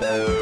Thank